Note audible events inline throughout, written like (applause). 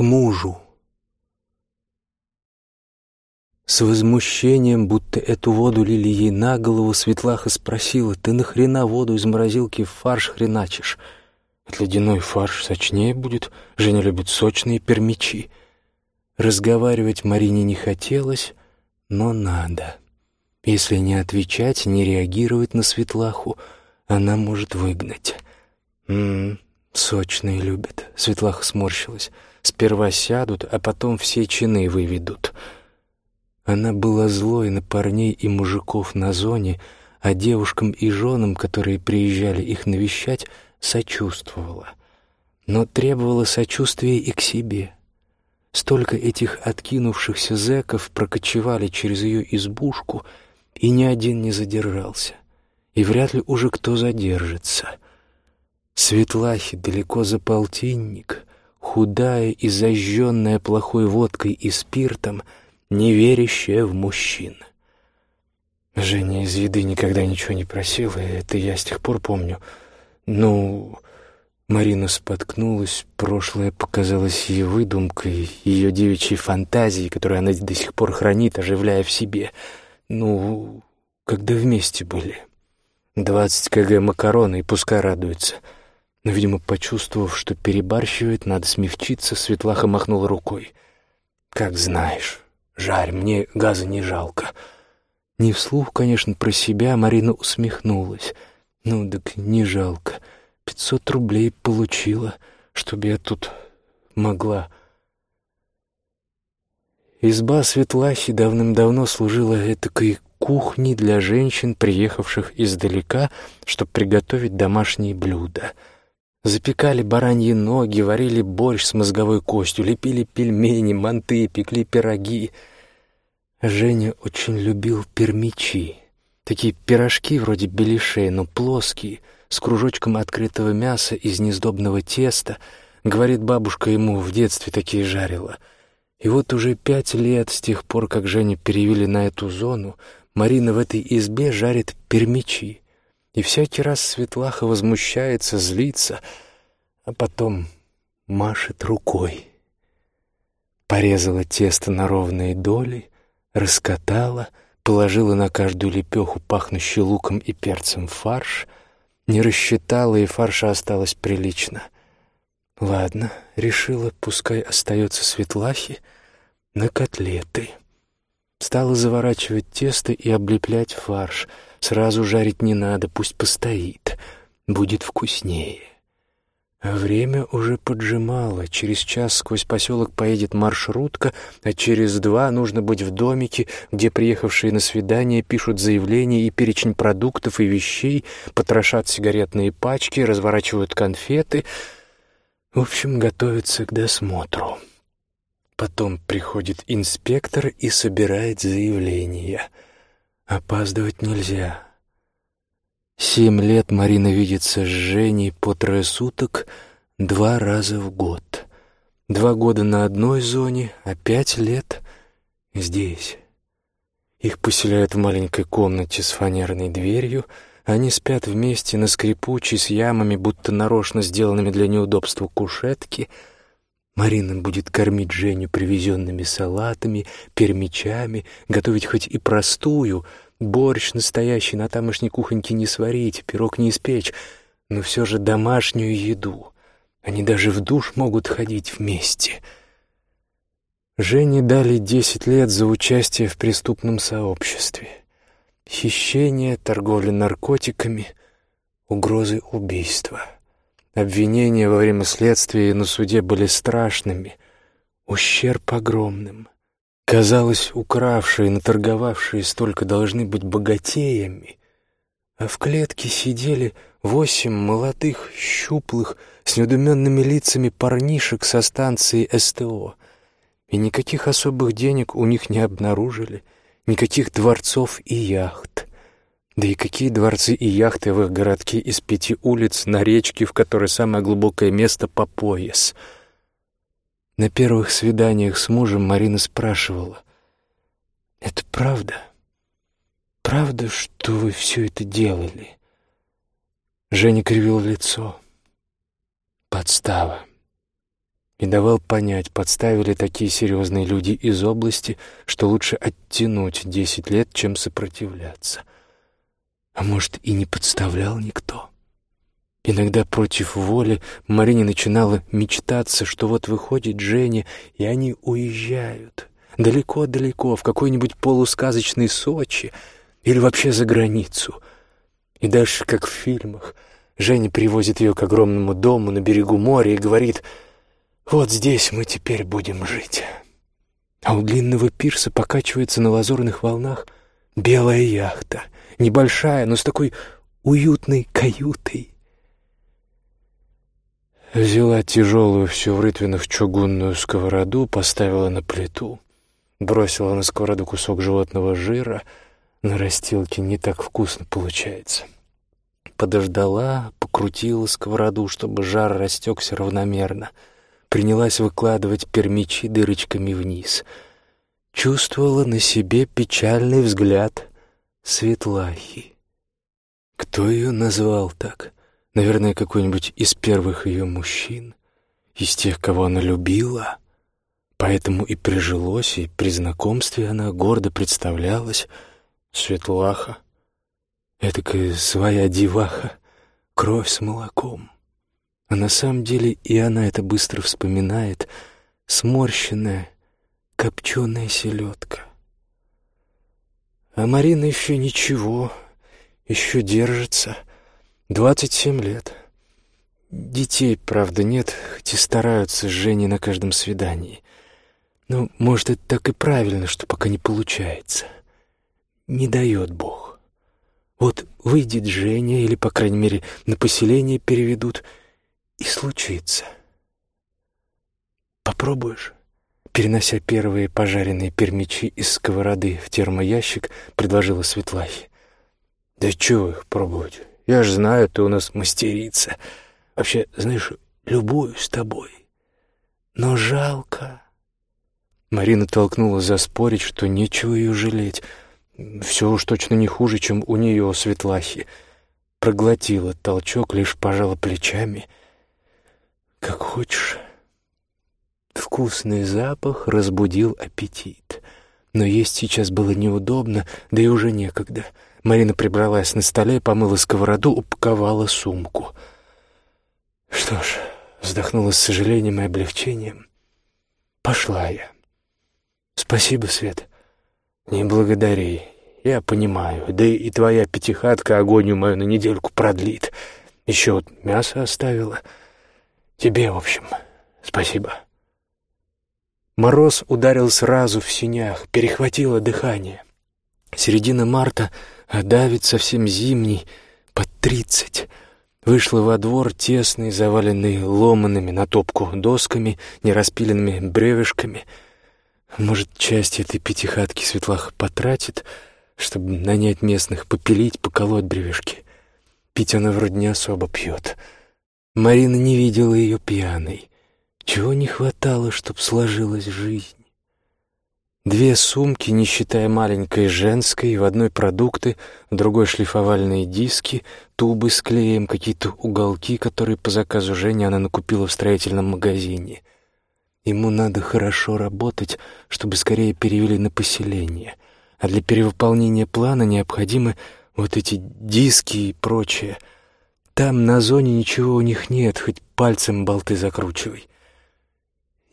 к мужу. С возмущением, будто эту воду лили ей на голову, Светлаха спросила, «Ты нахрена воду из морозилки в фарш хреначишь?» «От ледяной фарш сочнее будет. Женя любит сочные пермичи». Разговаривать Марине не хотелось, но надо. Если не отвечать, не реагировать на Светлаху, она может выгнать. «М-м, сочные любят», — Светлаха сморщилась. «Сперва сядут, а потом все чины выведут». Она была злой на парней и мужиков на зоне, а девушкам и женам, которые приезжали их навещать, сочувствовала. Но требовала сочувствия и к себе. Столько этих откинувшихся зэков прокочевали через ее избушку, и ни один не задержался. И вряд ли уже кто задержится. Светлахи далеко за полтинник, худая и зажженная плохой водкой и спиртом — не верящая в мужчин. Женя из еды никогда ничего не просила, это я с тех пор помню. Ну, Марина споткнулась, прошлое показалось ей выдумкой, ее девичьей фантазией, которую она до сих пор хранит, оживляя в себе. Ну, когда вместе были. Двадцать кг макароны, и пускай радуется. Но, видимо, почувствовав, что перебарщивает, надо смягчиться, Светлаха махнула рукой. «Как знаешь». Жарь, мне газа не жалко. Не вслух, конечно, про себя Марина усмехнулась. Ну, так не жалко. Пятьсот рублей получила, чтобы я тут могла. Изба Светлахи давным-давно служила этакой кухней для женщин, приехавших издалека, чтобы приготовить домашние блюда — Запекали бараньи ноги, варили борщ с мозговой костью, лепили пельмени, манты, пекли пироги. Женя очень любил пермичи. Такие пирожки вроде беляшей, но плоские, с кружочком открытого мяса из нездобного теста. Говорит, бабушка ему в детстве такие жарила. И вот уже пять лет с тех пор, как Женю перевели на эту зону, Марина в этой избе жарит пермичи. И всякий раз Светлаха возмущается, злится, а потом машет рукой. Порезала тесто на ровные доли, раскатала, положила на каждую лепеху пахнущий луком и перцем фарш, не рассчитала, и фарша осталось прилично. Ладно, решила, пускай остается Светлахи на котлеты. Стала заворачивать тесто и облеплять фарш — Сразу жарить не надо, пусть постоит. Будет вкуснее. Время уже поджимало. Через час сквозь поселок поедет маршрутка, а через два нужно быть в домике, где приехавшие на свидание пишут заявление и перечень продуктов и вещей, потрошат сигаретные пачки, разворачивают конфеты. В общем, готовятся к досмотру. Потом приходит инспектор и собирает заявление — Опаздывать нельзя. Семь лет Марина видится с Женей по трое суток два раза в год. Два года на одной зоне, а пять лет здесь. Их поселяют в маленькой комнате с фанерной дверью. Они спят вместе на скрипучей с ямами, будто нарочно сделанными для неудобства кушетки — Марина будет кормить Женю привезенными салатами, пермичами, готовить хоть и простую, борщ настоящий на тамошней кухоньке не сварить, пирог не испечь, но все же домашнюю еду. Они даже в душ могут ходить вместе. Жене дали десять лет за участие в преступном сообществе. Хищение, торговля наркотиками, угрозы убийства — Обвинения во время следствия и на суде были страшными, ущерб огромным. Казалось, укравшие, наторговавшие столько должны быть богатеями, а в клетке сидели восемь молодых, щуплых, с недуменными лицами парнишек со станции СТО, и никаких особых денег у них не обнаружили, никаких дворцов и яхт. Да и какие дворцы и яхты в их городке из пяти улиц на речке, в которой самое глубокое место по пояс. На первых свиданиях с мужем Марина спрашивала, «Это правда? Правда, что вы все это делали?» Женя кривил лицо. «Подстава. и давал понять, подставили такие серьезные люди из области, что лучше оттянуть десять лет, чем сопротивляться. А может, и не подставлял никто? Иногда против воли Марине начинала мечтаться, что вот выходит Женя, и они уезжают. Далеко-далеко, в какой-нибудь полусказочный Сочи или вообще за границу. И дальше, как в фильмах, Женя привозит ее к огромному дому на берегу моря и говорит «Вот здесь мы теперь будем жить». А у длинного пирса покачивается на лазурных волнах белая яхта, небольшая, но с такой уютной каютой. Взяла тяжелую, всю в рытвинах чугунную сковороду, поставила на плиту, бросила на сковороду кусок животного жира. На растилке не так вкусно получается. Подождала, покрутила сковороду, чтобы жар растекся равномерно. Принялась выкладывать пермичи дырочками вниз. Чувствовала на себе печальный взгляд Светлахи. Кто ее назвал так? Наверное, какой-нибудь из первых ее мужчин, из тех, кого она любила. Поэтому и прижилось, и при знакомстве она гордо представлялась Светлаха, этакая своя деваха, кровь с молоком. А на самом деле и она это быстро вспоминает, сморщенная, копченая селедка. А Марина еще ничего, еще держится — Двадцать семь лет. Детей, правда, нет, хоть и стараются с Женей на каждом свидании. Но, может, это так и правильно, что пока не получается. Не дает Бог. Вот выйдет Женя, или, по крайней мере, на поселение переведут, и случится. Попробуешь? Перенося первые пожаренные пермичи из сковороды в термоящик, предложила Светлахи. «Да чего их пробовать? Я ж знаю, ты у нас мастерица. Вообще, знаешь, любуюсь тобой. Но жалко. Марина толкнула заспорить, что нечего ее жалеть. Все уж точно не хуже, чем у нее, Светлахи. Проглотила толчок, лишь пожала плечами. Как хочешь. Вкусный запах разбудил аппетит. Но есть сейчас было неудобно, да и уже некогда — Марина прибралась на столе, помыла сковороду, упаковала сумку. Что ж, вздохнула с сожалением и облегчением. Пошла я. Спасибо, Свет. Не благодари. Я понимаю. Да и твоя пятихатка агонию мою на недельку продлит. Еще вот мясо оставила. Тебе, в общем, спасибо. Мороз ударил сразу в синях, перехватило дыхание. Середина марта — а давит совсем зимний, под тридцать. Вышла во двор тесный, заваленный ломанными на топку досками, нераспиленными бревешками. Может, часть этой пятихатки Светлаха потратит, чтобы нанять местных попилить, поколоть бревешки. Пить она вроде не особо пьет. Марина не видела ее пьяной. Чего не хватало, чтоб сложилась жизнь? Две сумки, не считая маленькой женской, в одной продукты, в другой шлифовальные диски, тубы с клеем, какие-то уголки, которые по заказу Жени она накупила в строительном магазине. Ему надо хорошо работать, чтобы скорее перевели на поселение, а для перевыполнения плана необходимы вот эти диски и прочее. Там на зоне ничего у них нет, хоть пальцем болты закручивай.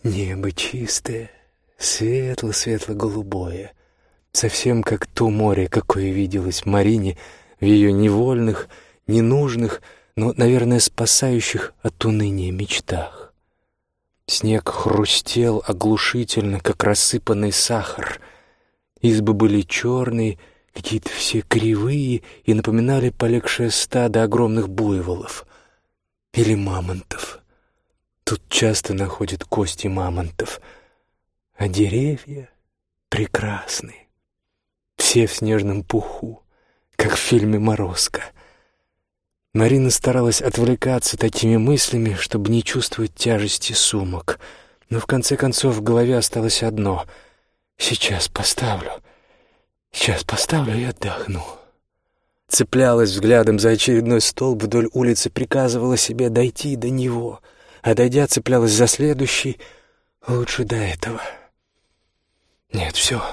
Небо чистое, Светло-светло-голубое, совсем как то море, какое виделось Марине в ее невольных, ненужных, но, наверное, спасающих от уныния мечтах. Снег хрустел оглушительно, как рассыпанный сахар. Избы были черные, какие-то все кривые и напоминали полегшее стадо огромных буйволов или мамонтов. Тут часто находят кости мамонтов — а деревья прекрасны. Все в снежном пуху, как в фильме «Морозко». Марина старалась отвлекаться такими мыслями, чтобы не чувствовать тяжести сумок. Но в конце концов в голове осталось одно — «Сейчас поставлю, сейчас поставлю и отдохну». Цеплялась взглядом за очередной столб вдоль улицы, приказывала себе дойти до него — а дойдя, цеплялась за следующий. Лучше до этого. Нет, все.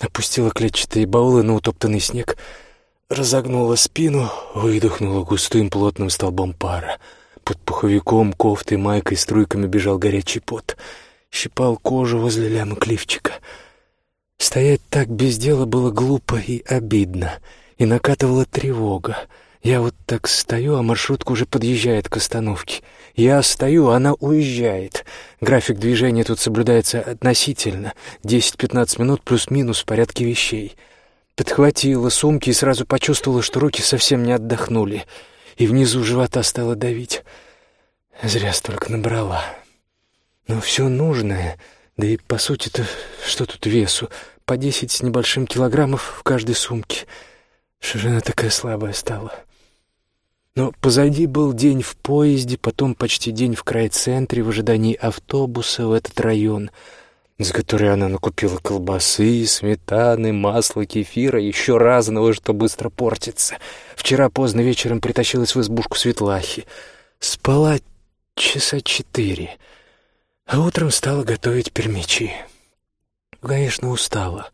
Опустила клетчатые баулы на утоптанный снег, разогнула спину, выдохнула густым плотным столбом пара. Под пуховиком, кофтой, майкой, струйками бежал горячий пот. Щипал кожу возле лямы клифчика. Стоять так без дела было глупо и обидно, и накатывала тревога. Я вот так стою, а маршрутка уже подъезжает к остановке. Я стою, она уезжает. График движения тут соблюдается относительно. 10-15 минут плюс-минус в порядке вещей. Подхватила сумки и сразу почувствовала, что руки совсем не отдохнули. И внизу живота стало давить. Зря столько набрала. Но все нужное, да и по сути-то, что тут весу, по десять с небольшим килограммов в каждой сумке. Что же она такая слабая стала? Но позади был день в поезде, потом почти день в край-центре в ожидании автобуса в этот район, за который она накупила колбасы, сметаны, масла, кефира, еще разного, что быстро портится. Вчера поздно вечером притащилась в избушку Светлахи. Спала часа четыре, а утром стала готовить пермичи. Конечно, устала.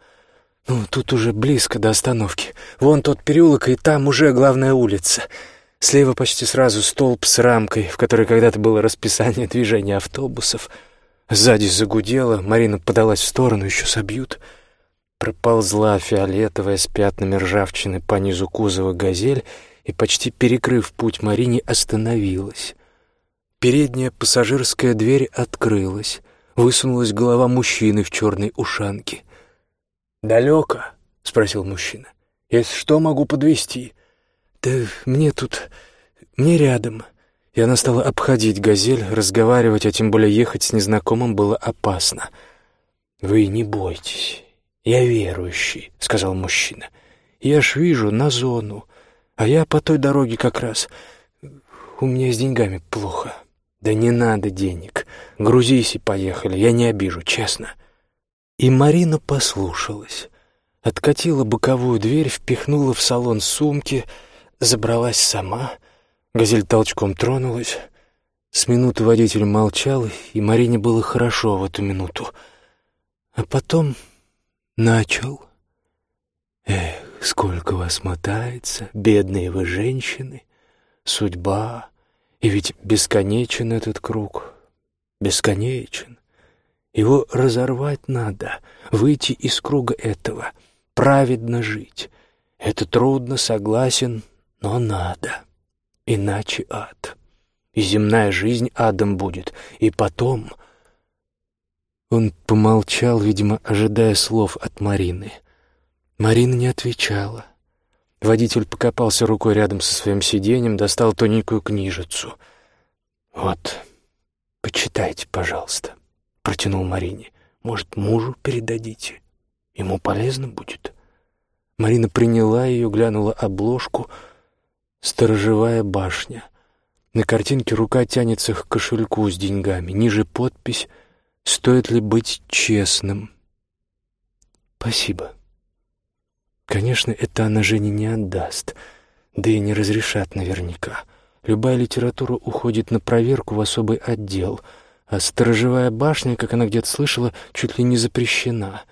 Ну, тут уже близко до остановки. Вон тот переулок, и там уже главная улица — Слева почти сразу столб с рамкой, в которой когда-то было расписание движения автобусов. Сзади загудело, Марина подалась в сторону, еще собьют. Проползла фиолетовая с пятнами ржавчины по низу кузова газель и, почти перекрыв путь Марине, остановилась. Передняя пассажирская дверь открылась. Высунулась голова мужчины в черной ушанке. «Далеко?» — спросил мужчина. «Если что, могу подвести. «Да мне тут... мне рядом». И она стала обходить газель, разговаривать, а тем более ехать с незнакомым было опасно. «Вы не бойтесь, я верующий», — сказал мужчина. «Я ж вижу на зону, а я по той дороге как раз. У меня с деньгами плохо». «Да не надо денег. Грузись и поехали, я не обижу, честно». И Марина послушалась. Откатила боковую дверь, впихнула в салон сумки — забралась сама. Газель толчком тронулась. С минуты водитель молчал, и Марине было хорошо в эту минуту. А потом начал. Эх, сколько вас мотается, бедные вы женщины, судьба. И ведь бесконечен этот круг, бесконечен. Его разорвать надо, выйти из круга этого, праведно жить. Это трудно, согласен, но надо, иначе ад. И земная жизнь адом будет, и потом... Он помолчал, видимо, ожидая слов от Марины. Марина не отвечала. Водитель покопался рукой рядом со своим сиденьем, достал тоненькую книжицу. «Вот, почитайте, пожалуйста», — протянул Марине. «Может, мужу передадите? Ему полезно будет». Марина приняла ее, глянула обложку — Сторожевая башня. На картинке рука тянется к кошельку с деньгами. Ниже подпись «Стоит ли быть честным?» «Спасибо». Конечно, это она Жене не отдаст, да и не разрешат наверняка. Любая литература уходит на проверку в особый отдел, а сторожевая башня, как она где-то слышала, чуть ли не запрещена.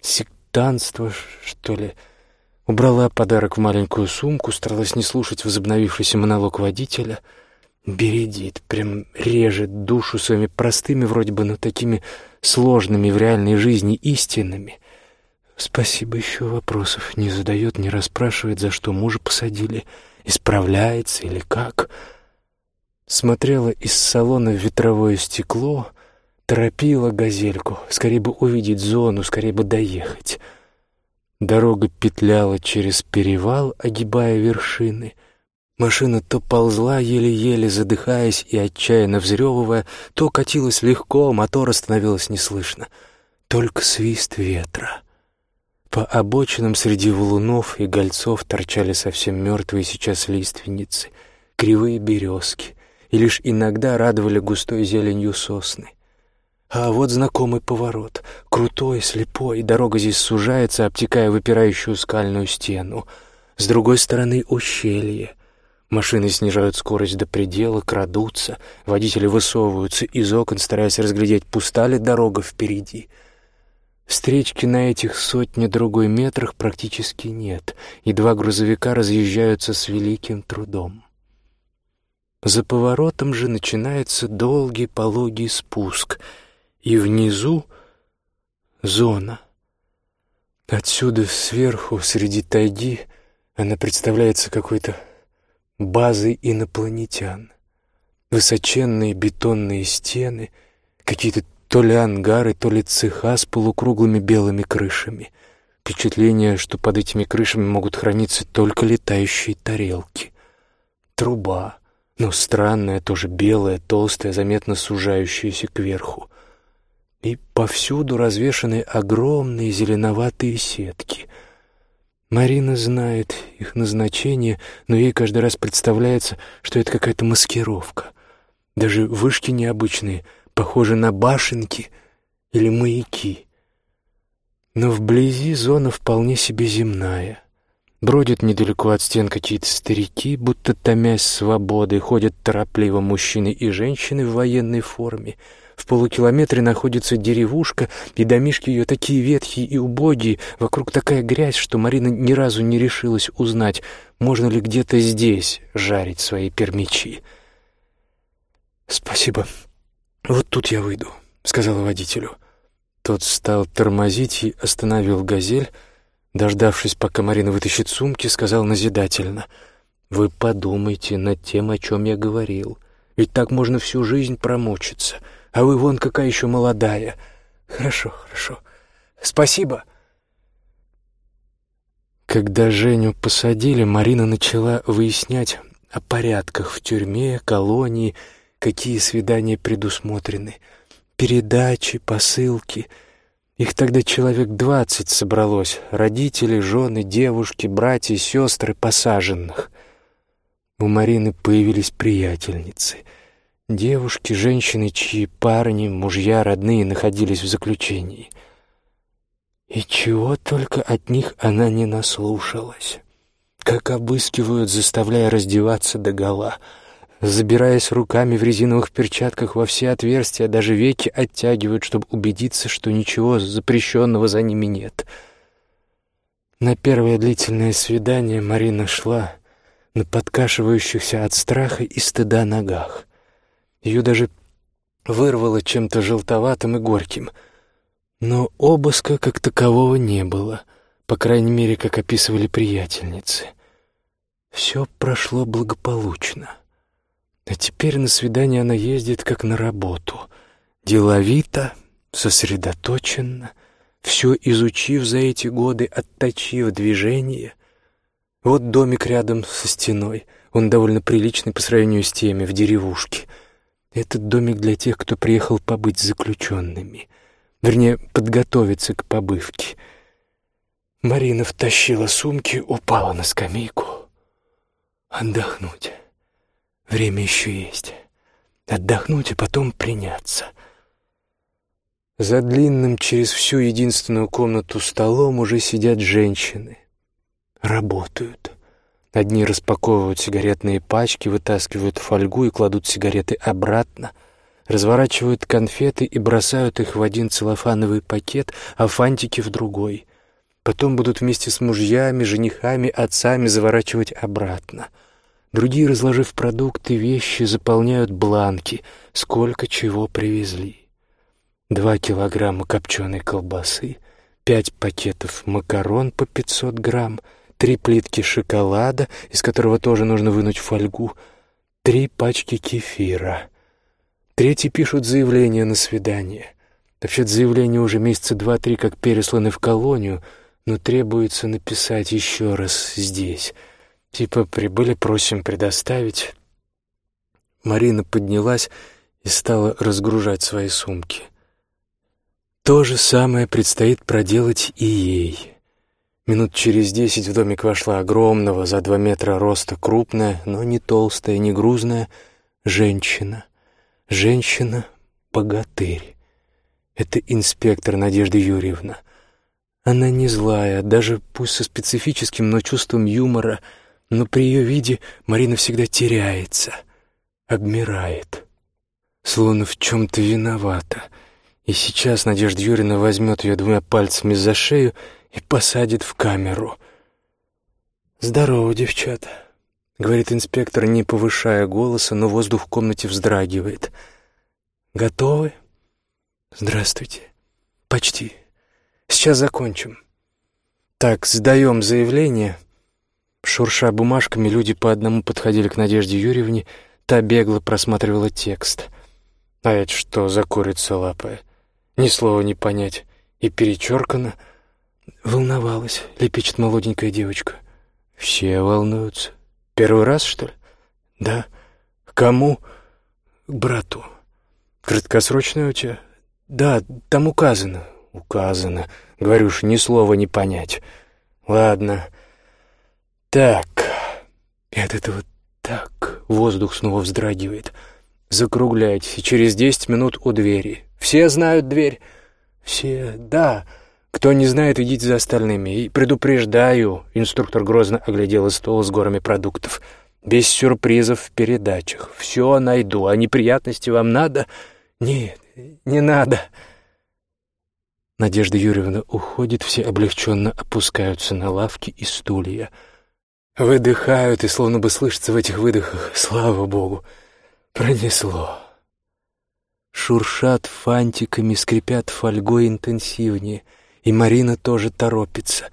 Сектанство, что ли — Убрала подарок в маленькую сумку, старалась не слушать возобновившийся монолог водителя. Бередит, прям режет душу своими простыми, вроде бы, но такими сложными в реальной жизни истинами. Спасибо, еще вопросов не задает, не расспрашивает, за что мужа посадили, исправляется или как. Смотрела из салона в ветровое стекло, торопила газельку, скорее бы увидеть зону, скорее бы доехать — Дорога петляла через перевал, огибая вершины. Машина то ползла, еле-еле задыхаясь и отчаянно взрёвывая, то катилась легко, мотора становилось не слышно. Только свист ветра. По обочинам среди валунов и гольцов торчали совсем мертвые сейчас лиственницы, кривые березки, и лишь иногда радовали густой зеленью сосны. А вот знакомый поворот. Крутой, слепой, дорога здесь сужается, обтекая выпирающую скальную стену. С другой стороны ущелье. Машины снижают скорость до предела, крадутся, водители высовываются из окон, стараясь разглядеть, пуста ли дорога впереди. Встречки на этих сотни-другой метрах практически нет, и два грузовика разъезжаются с великим трудом. За поворотом же начинается долгий пологий спуск, и внизу — зона. Отсюда сверху, среди тайги, она представляется какой-то базой инопланетян. Высоченные бетонные стены, какие-то то ли ангары, то ли цеха с полукруглыми белыми крышами. Впечатление, что под этими крышами могут храниться только летающие тарелки. Труба, но странная, тоже белая, толстая, заметно сужающаяся кверху. И повсюду развешаны огромные зеленоватые сетки — Марина знает их назначение, но ей каждый раз представляется, что это какая-то маскировка. Даже вышки необычные, похожи на башенки или маяки. Но вблизи зона вполне себе земная. Бродят недалеко от стен какие-то старики, будто томясь свободой, ходят торопливо мужчины и женщины в военной форме — в полукилометре находится деревушка, и домишки ее такие ветхие и убогие, вокруг такая грязь, что Марина ни разу не решилась узнать, можно ли где-то здесь жарить свои пермичи. «Спасибо. Вот тут я выйду», — сказала водителю. Тот стал тормозить и остановил «Газель». Дождавшись, пока Марина вытащит сумки, сказал назидательно. «Вы подумайте над тем, о чем я говорил. Ведь так можно всю жизнь промочиться а вы вон какая еще молодая. Хорошо, хорошо. Спасибо. Когда Женю посадили, Марина начала выяснять о порядках в тюрьме, колонии, какие свидания предусмотрены, передачи, посылки. Их тогда человек двадцать собралось, родители, жены, девушки, братья, сестры посаженных. У Марины появились приятельницы — Девушки, женщины, чьи парни, мужья, родные находились в заключении. И чего только от них она не наслушалась. Как обыскивают, заставляя раздеваться догола, забираясь руками в резиновых перчатках во все отверстия, даже веки оттягивают, чтобы убедиться, что ничего запрещенного за ними нет. На первое длительное свидание Марина шла на подкашивающихся от страха и стыда ногах — ее даже вырвало чем-то желтоватым и горьким. Но обыска как такового не было, по крайней мере, как описывали приятельницы. Все прошло благополучно. А теперь на свидание она ездит как на работу. Деловито, сосредоточенно, все изучив за эти годы, отточив движение. Вот домик рядом со стеной, он довольно приличный по сравнению с теми в деревушке — этот домик для тех, кто приехал побыть заключенными. Вернее, подготовиться к побывке. Марина втащила сумки, упала на скамейку. Отдохнуть. Время еще есть. Отдохнуть, и потом приняться. За длинным через всю единственную комнату столом уже сидят женщины. Работают. Одни распаковывают сигаретные пачки, вытаскивают фольгу и кладут сигареты обратно, разворачивают конфеты и бросают их в один целлофановый пакет, а фантики в другой. Потом будут вместе с мужьями, женихами, отцами заворачивать обратно. Другие, разложив продукты, вещи, заполняют бланки, сколько чего привезли. Два килограмма копченой колбасы, пять пакетов макарон по пятьсот грамм — три плитки шоколада, из которого тоже нужно вынуть фольгу, три пачки кефира. Третьи пишут заявление на свидание. Вообще-то заявление уже месяца два-три как пересланы в колонию, но требуется написать еще раз здесь. Типа «прибыли, просим предоставить». Марина поднялась и стала разгружать свои сумки. То же самое предстоит проделать и ей. Минут через десять в домик вошла огромного, за два метра роста, крупная, но не толстая, не грузная, женщина. Женщина-богатырь. Это инспектор Надежда Юрьевна. Она не злая, даже пусть со специфическим, но чувством юмора, но при ее виде Марина всегда теряется, обмирает, словно в чем-то виновата. И сейчас Надежда Юрьевна возьмет ее двумя пальцами за шею и посадит в камеру. «Здорово, девчата», — говорит инспектор, не повышая голоса, но воздух в комнате вздрагивает. «Готовы?» «Здравствуйте». «Почти. Сейчас закончим». «Так, сдаем заявление». Шурша бумажками, люди по одному подходили к Надежде Юрьевне, та бегло просматривала текст. А это что за курица лапая? Ни слова не понять. И перечеркано. Волновалась, лепечет молоденькая девочка. Все волнуются. Первый раз, что ли? Да. Кому? К брату. Краткосрочная у тебя? Да, там указано. Указано. Говорю ж, ни слова не понять. Ладно. Так, и от этого так воздух снова вздрагивает. Закругляйтесь, через десять минут у двери. Все знают дверь? Все, да. Кто не знает, идите за остальными. И предупреждаю, инструктор грозно оглядел стол с горами продуктов. Без сюрпризов в передачах. Все найду, а неприятности вам надо? Нет, не надо. Надежда Юрьевна уходит, все облегченно опускаются на лавки и стулья — Выдыхают, и словно бы слышится в этих выдохах «Слава Богу!» Пронесло. Шуршат фантиками, скрипят фольгой интенсивнее, и Марина тоже торопится.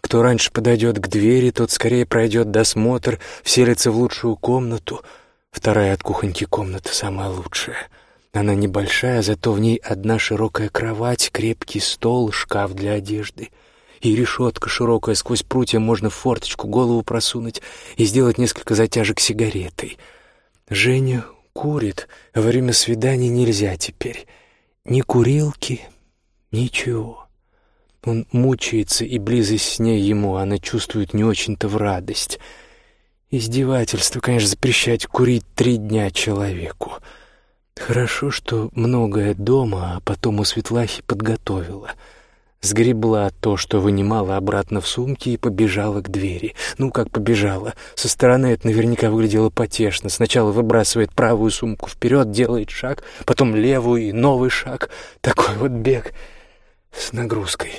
Кто раньше подойдет к двери, тот скорее пройдет досмотр, вселится в лучшую комнату. Вторая от кухоньки комната самая лучшая. Она небольшая, зато в ней одна широкая кровать, крепкий стол, шкаф для одежды — и решетка широкая, сквозь прутья можно в форточку голову просунуть и сделать несколько затяжек сигаретой. Женя курит, во время свидания нельзя теперь. Ни курилки, ничего. Он мучается, и близость с ней ему она чувствует не очень-то в радость. Издевательство, конечно, запрещать курить три дня человеку. Хорошо, что многое дома, а потом у Светлахи подготовила — Сгребла то, что вынимала обратно в сумки, и побежала к двери. Ну, как побежала. Со стороны это наверняка выглядело потешно. Сначала выбрасывает правую сумку вперед, делает шаг, потом левую и новый шаг. Такой вот бег с нагрузкой.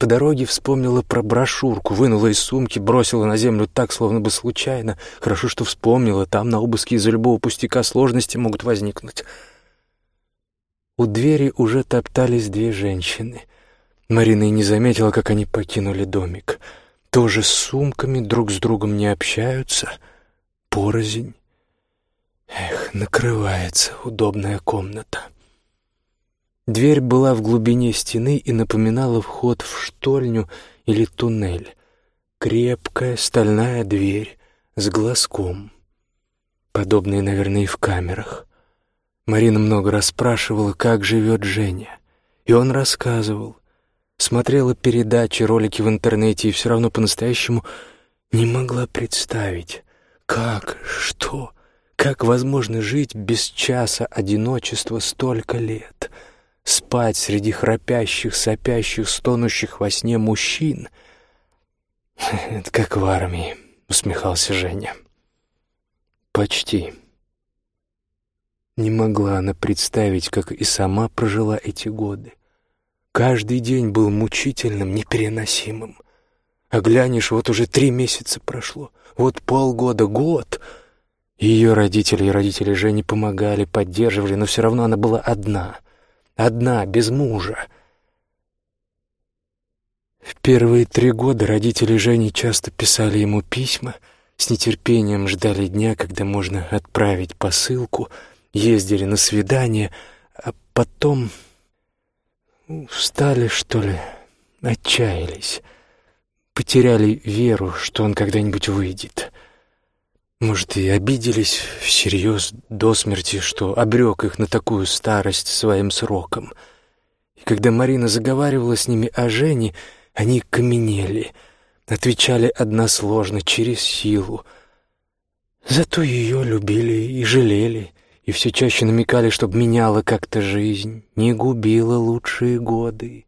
По дороге вспомнила про брошюрку, вынула из сумки, бросила на землю так, словно бы случайно. Хорошо, что вспомнила, там на обыске из-за любого пустяка сложности могут возникнуть. У двери уже топтались две женщины. Марина и не заметила, как они покинули домик. Тоже с сумками, друг с другом не общаются. Порознь. Эх, накрывается удобная комната. Дверь была в глубине стены и напоминала вход в штольню или туннель. Крепкая стальная дверь с глазком. Подобные, наверное, и в камерах. Марина много раз спрашивала, как живет Женя. И он рассказывал. Смотрела передачи, ролики в интернете и все равно по-настоящему не могла представить, как, что, как возможно жить без часа одиночества столько лет, спать среди храпящих, сопящих, стонущих во сне мужчин. (laughs) «Это как в армии», — усмехался Женя. «Почти». Не могла она представить, как и сама прожила эти годы. Каждый день был мучительным, непереносимым. А глянешь, вот уже три месяца прошло, вот полгода, год. Ее родители и родители Жени помогали, поддерживали, но все равно она была одна. Одна, без мужа. В первые три года родители Жени часто писали ему письма, с нетерпением ждали дня, когда можно отправить посылку — ездили на свидания, а потом устали, что ли, отчаялись, потеряли веру, что он когда-нибудь выйдет. Может, и обиделись всерьез до смерти, что обрек их на такую старость своим сроком. И когда Марина заговаривала с ними о Жене, они каменели, отвечали односложно, через силу. Зато ее любили и жалели, и все чаще намекали, чтоб меняла как-то жизнь, не губила лучшие годы.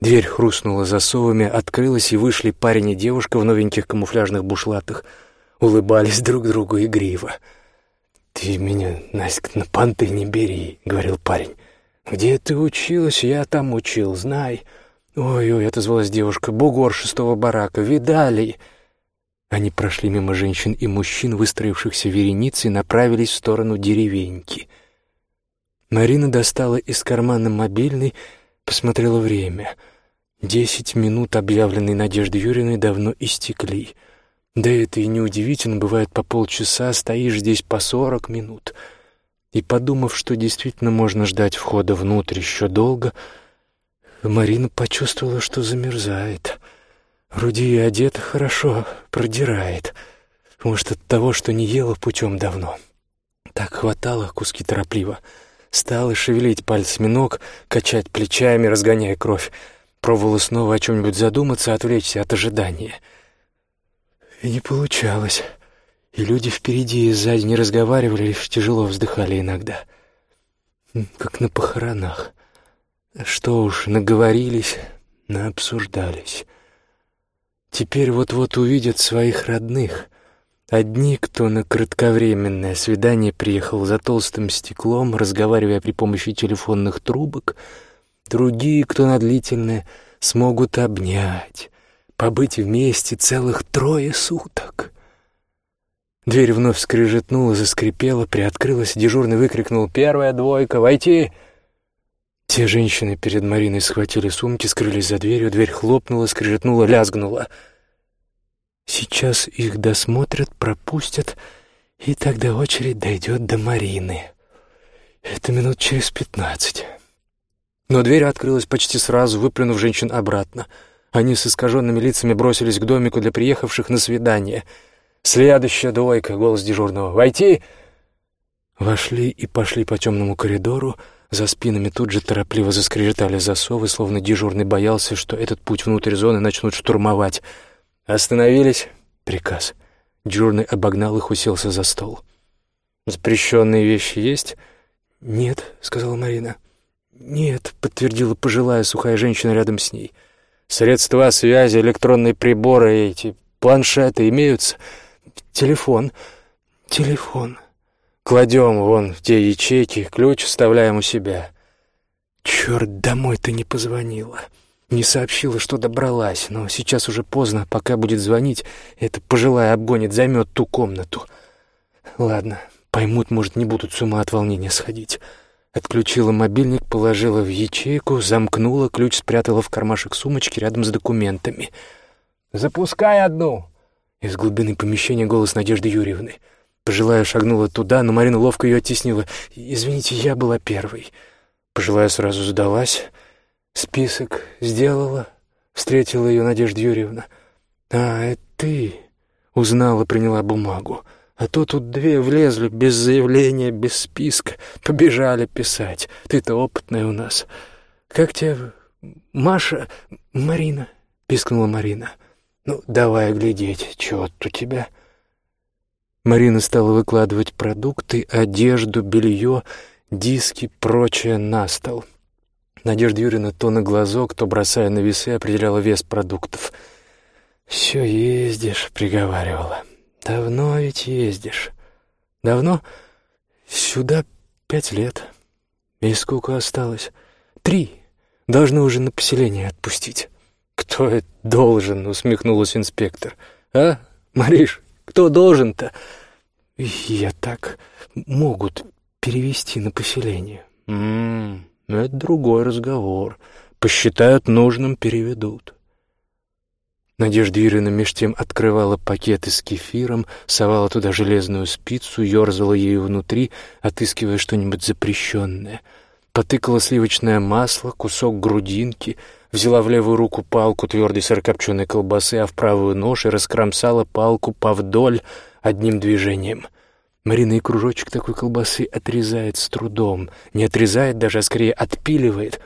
Дверь хрустнула засовами, открылась, и вышли парень и девушка в новеньких камуфляжных бушлатах. Улыбались друг другу игриво. «Ты меня, Наська, на понты не бери», — говорил парень. «Где ты училась? Я там учил, знай». «Ой-ой», — отозвалась девушка, — «бугор шестого барака, видали?» Они прошли мимо женщин и мужчин, выстроившихся вереницей, направились в сторону деревеньки. Марина достала из кармана мобильный, посмотрела время. Десять минут, объявленные Надеждой Юрьевной, давно истекли. Да это и неудивительно, бывает по полчаса, стоишь здесь по сорок минут. И, подумав, что действительно можно ждать входа внутрь еще долго, Марина почувствовала, что замерзает — Вроде и одета хорошо, продирает. Может, от того, что не ела путем давно. Так хватало куски торопливо. Стала шевелить пальцами ног, качать плечами, разгоняя кровь. Пробовала снова о чем-нибудь задуматься, отвлечься от ожидания. И не получалось. И люди впереди и сзади не разговаривали, лишь тяжело вздыхали иногда. Как на похоронах. Что уж, наговорились, наобсуждались. Теперь вот-вот увидят своих родных. Одни, кто на кратковременное свидание приехал за толстым стеклом, разговаривая при помощи телефонных трубок, другие, кто на длительное, смогут обнять, побыть вместе целых трое суток. Дверь вновь скрежетнула, заскрипела, приоткрылась, дежурный выкрикнул «Первая двойка! Войти!» Те женщины перед Мариной схватили сумки, скрылись за дверью, дверь хлопнула, скрежетнула, лязгнула. Сейчас их досмотрят, пропустят, и тогда очередь дойдет до Марины. Это минут через пятнадцать. Но дверь открылась почти сразу, выплюнув женщин обратно. Они с искаженными лицами бросились к домику для приехавших на свидание. «Следующая двойка!» — голос дежурного. «Войти!» Вошли и пошли по темному коридору, за спинами тут же торопливо заскрежетали засовы, словно дежурный боялся, что этот путь внутрь зоны начнут штурмовать. «Остановились!» — приказ. Дежурный обогнал их, уселся за стол. «Запрещенные вещи есть?» «Нет», — сказала Марина. «Нет», — подтвердила пожилая сухая женщина рядом с ней. «Средства связи, электронные приборы, эти планшеты имеются?» «Телефон, телефон». Кладем вон в те ячейки, ключ вставляем у себя. Черт, домой ты не позвонила. Не сообщила, что добралась, но сейчас уже поздно, пока будет звонить, эта пожилая обгонит, займет ту комнату. Ладно, поймут, может, не будут с ума от волнения сходить. Отключила мобильник, положила в ячейку, замкнула, ключ спрятала в кармашек сумочки рядом с документами. «Запускай одну!» Из глубины помещения голос Надежды Юрьевны — Пожилая шагнула туда, но Марина ловко ее оттеснила. «Извините, я была первой». Пожилая сразу сдалась. Список сделала. Встретила ее Надежда Юрьевна. «А, это ты?» Узнала, приняла бумагу. А то тут две влезли без заявления, без списка. Побежали писать. Ты-то опытная у нас. Как тебя... Маша... Марина? Пискнула Марина. Ну, давай глядеть, чё у тебя. Марина стала выкладывать продукты, одежду, белье, диски, прочее на стол. Надежда Юрьевна то на глазок, то, бросая на весы, определяла вес продуктов. «Все ездишь», — приговаривала. «Давно ведь ездишь». «Давно? Сюда пять лет. И сколько осталось? Три. Должны уже на поселение отпустить». «Кто это должен?» — усмехнулась инспектор. «А, Мариш, кто должен-то?» «Я так... могут перевести на поселение». «М-м, это другой разговор. Посчитают нужным, переведут». Надежда Юрьевна меж тем открывала пакеты с кефиром, совала туда железную спицу, ерзала ею внутри, отыскивая что-нибудь запрещенное. Потыкала сливочное масло, кусок грудинки — взяла в левую руку палку твердой сырокопченой колбасы, а в правую нож и раскромсала палку повдоль одним движением. Марина и кружочек такой колбасы отрезает с трудом. Не отрезает даже, а скорее отпиливает.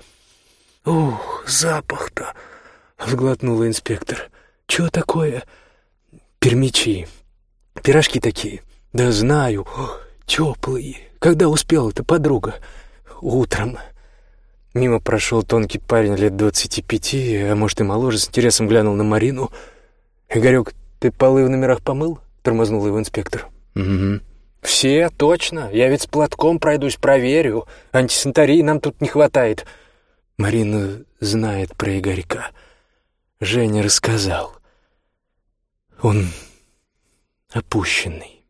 «Ух, запах-то!» — вглотнула инспектор. «Чего такое?» «Пермичи. Пирожки такие. Да знаю. Теплые. Когда успела-то, подруга?» «Утром». Мимо прошел тонкий парень лет двадцати пяти, а может и моложе, с интересом глянул на Марину. «Игорек, ты полы в номерах помыл?» — тормознул его инспектор. «Угу». «Все, точно. Я ведь с платком пройдусь, проверю. Антисанитарии нам тут не хватает». Марина знает про Игорька. Женя рассказал. Он опущенный.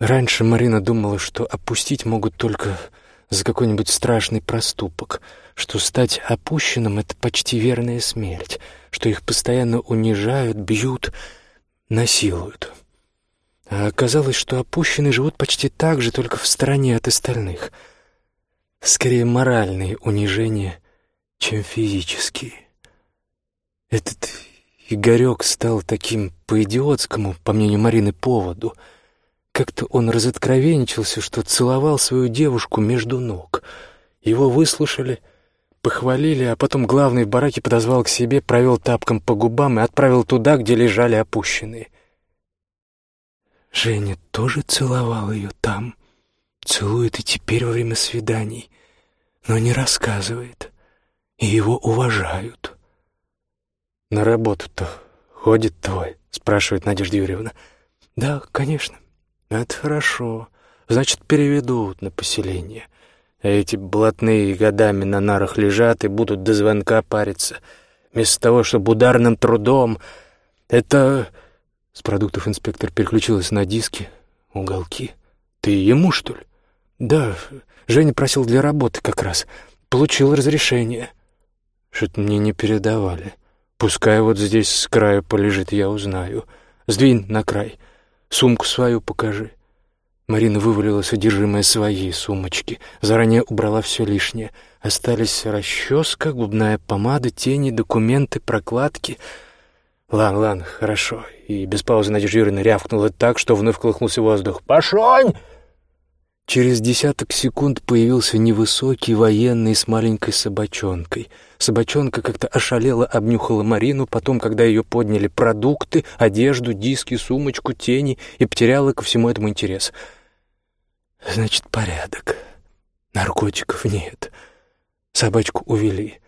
Раньше Марина думала, что опустить могут только за какой-нибудь страшный проступок, что стать опущенным — это почти верная смерть, что их постоянно унижают, бьют, насилуют. А оказалось, что опущенные живут почти так же, только в стороне от остальных. Скорее моральные унижения, чем физические. Этот Игорек стал таким по-идиотскому, по мнению Марины, поводу. Как-то он разоткровенничался, что целовал свою девушку между ног. Его выслушали, похвалили, а потом главный в бараке подозвал к себе, провел тапком по губам и отправил туда, где лежали опущенные. Женя тоже целовал ее там, целует и теперь во время свиданий, но не рассказывает, и его уважают. «На работу-то ходит твой?» — спрашивает Надежда Юрьевна. «Да, конечно. Это хорошо. Значит, переведут на поселение. А эти блатные годами на нарах лежат и будут до звонка париться. Вместо того, чтобы ударным трудом... Это с продуктов инспектор переключилась на диски, уголки. «Ты ему, что ли?» «Да, Женя просил для работы как раз. Получил разрешение». «Что-то мне не передавали. Пускай вот здесь с краю полежит, я узнаю. Сдвинь на край. Сумку свою покажи». Марина вывалила содержимое своей сумочки. Заранее убрала все лишнее. Остались расческа, губная помада, тени, документы, прокладки — «Ладно, ладно, хорошо». И без паузы Надежда Юрьевна рявкнула так, что вновь колыхнулся воздух. «Пошонь!» Через десяток секунд появился невысокий военный с маленькой собачонкой. Собачонка как-то ошалела, обнюхала Марину, потом, когда ее подняли продукты, одежду, диски, сумочку, тени, и потеряла ко всему этому интерес. «Значит, порядок. Наркотиков нет. Собачку увели.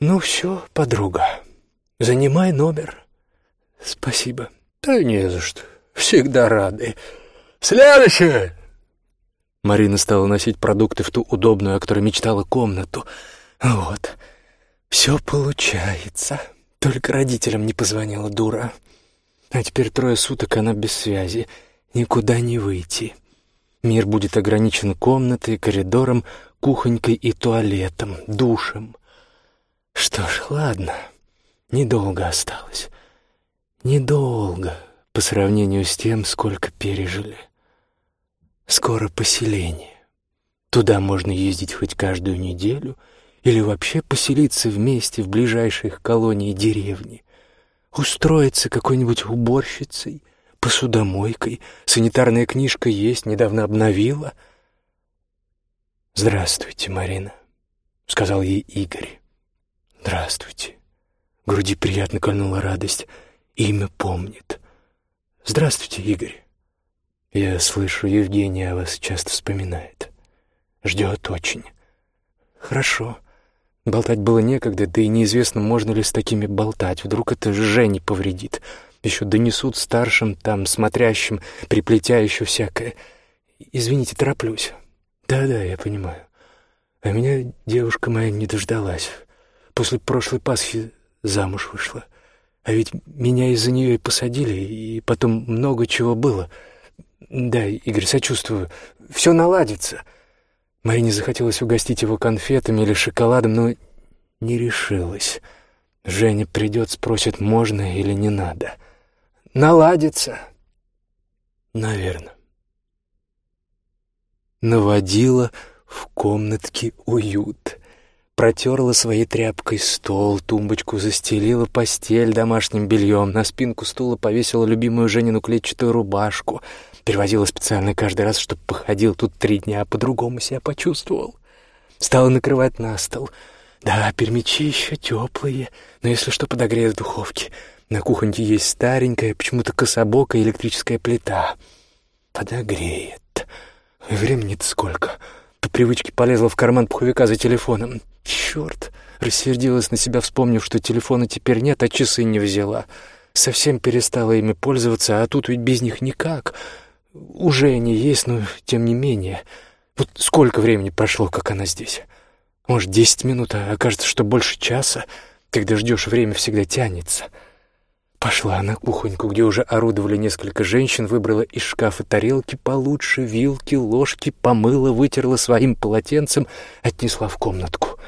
Ну все, подруга». Занимай номер. Спасибо. Да не за что. Всегда рады. Следующее. Марина стала носить продукты в ту удобную, о которой мечтала, комнату. Вот. Все получается. Только родителям не позвонила дура. А теперь трое суток она без связи. Никуда не выйти. Мир будет ограничен комнатой, коридором, кухонькой и туалетом, душем. Что ж, ладно. Недолго осталось. Недолго по сравнению с тем, сколько пережили. Скоро поселение. Туда можно ездить хоть каждую неделю или вообще поселиться вместе в ближайших колонии деревни. Устроиться какой-нибудь уборщицей, посудомойкой. Санитарная книжка есть, недавно обновила. «Здравствуйте, Марина», — сказал ей Игорь. «Здравствуйте» груди приятно кольнула радость. Имя помнит. «Здравствуйте, Игорь. Я слышу, Евгения о вас часто вспоминает. Ждет очень. Хорошо. Болтать было некогда, да и неизвестно, можно ли с такими болтать. Вдруг это Жене повредит. Еще донесут старшим, там, смотрящим, приплетя еще всякое. Извините, тороплюсь. Да-да, я понимаю. А меня девушка моя не дождалась. После прошлой Пасхи замуж вышла. А ведь меня из-за нее и посадили, и потом много чего было. Да, Игорь, сочувствую. Все наладится. Марине захотелось угостить его конфетами или шоколадом, но не решилась. Женя придет, спросит, можно или не надо. Наладится. Наверное. Наводила в комнатке уют протерла своей тряпкой стол, тумбочку застелила постель домашним бельем, на спинку стула повесила любимую Женину клетчатую рубашку, перевозила специально каждый раз, чтобы походил тут три дня, а по-другому себя почувствовал. Стала накрывать на стол. Да, пермичи еще теплые, но если что, подогреет в духовке. На кухоньке есть старенькая, почему-то кособокая электрическая плита. Подогреет. Времени-то сколько? привычки полезла в карман пуховика за телефоном. Черт! Рассердилась на себя, вспомнив, что телефона теперь нет, а часы не взяла. Совсем перестала ими пользоваться, а тут ведь без них никак. Уже они есть, но тем не менее. Вот сколько времени прошло, как она здесь? Может, десять минут, а окажется, что больше часа. Когда ждешь, время всегда тянется. Пошла на кухоньку, где уже орудовали несколько женщин, выбрала из шкафа тарелки получше, вилки, ложки, помыла, вытерла своим полотенцем, отнесла в комнатку.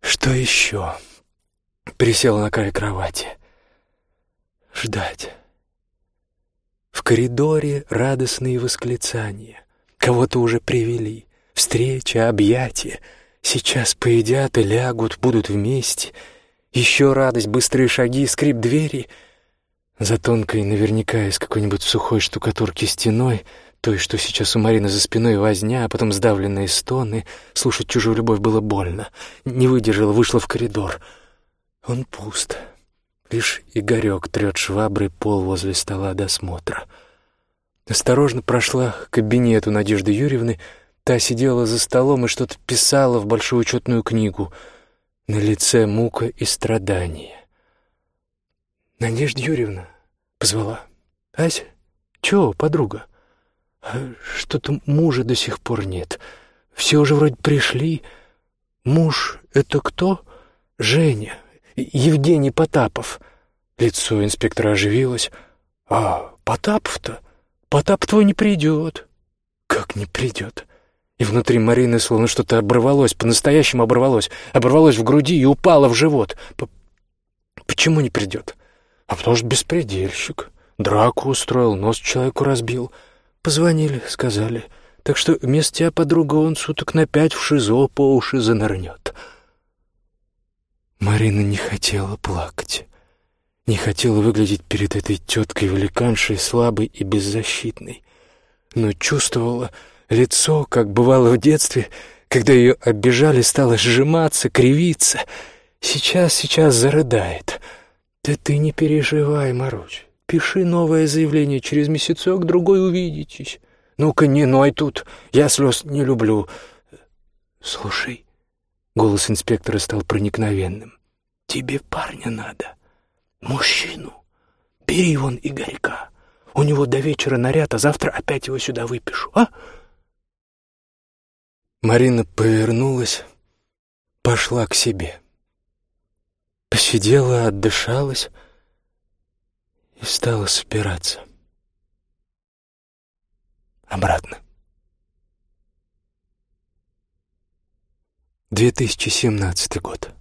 Что еще? Присела на край кровати. Ждать. В коридоре радостные восклицания. Кого-то уже привели. Встреча, объятия. Сейчас поедят и лягут, будут вместе. Еще радость, быстрые шаги, скрип двери — за тонкой, наверняка из какой-нибудь сухой штукатурки стеной, той, что сейчас у Марины за спиной возня, а потом сдавленные стоны, слушать чужую любовь было больно. Не выдержала, вышла в коридор. Он пуст. Лишь Игорек трет шваброй пол возле стола досмотра. Осторожно прошла к кабинету Надежды Юрьевны. Та сидела за столом и что-то писала в большую учетную книгу. На лице мука и страдания. «Надежда Юрьевна», — позвала. «Ася, чего, подруга? А что-то мужа до сих пор нет. Все уже вроде пришли. Муж — это кто? Женя, Евгений Потапов». Лицо инспектора оживилось. «А, Потапов-то? Потап твой не придет». «Как не придет?» И внутри Марины словно что-то оборвалось, по-настоящему оборвалось, оборвалось в груди и упало в живот. «Почему не придет?» А потому что беспредельщик. Драку устроил, нос человеку разбил. Позвонили, сказали. Так что вместо тебя, подруга, он суток на пять в ШИЗО по уши занырнет. Марина не хотела плакать. Не хотела выглядеть перед этой теткой-великаншей слабой и беззащитной. Но чувствовала лицо, как бывало в детстве, когда ее обижали, стало сжиматься, кривиться. Сейчас, сейчас зарыдает — «Да ты не переживай, Марусь. Пиши новое заявление, через месяцок-другой увидитесь. Ну-ка, не ной тут, я слез не люблю». «Слушай», — голос инспектора стал проникновенным, — «тебе парня надо, мужчину. Бери вон Игорька. У него до вечера наряд, а завтра опять его сюда выпишу, а?» Марина повернулась, пошла к себе. Посидела, отдышалась и стала собираться. Обратно. 2017 год.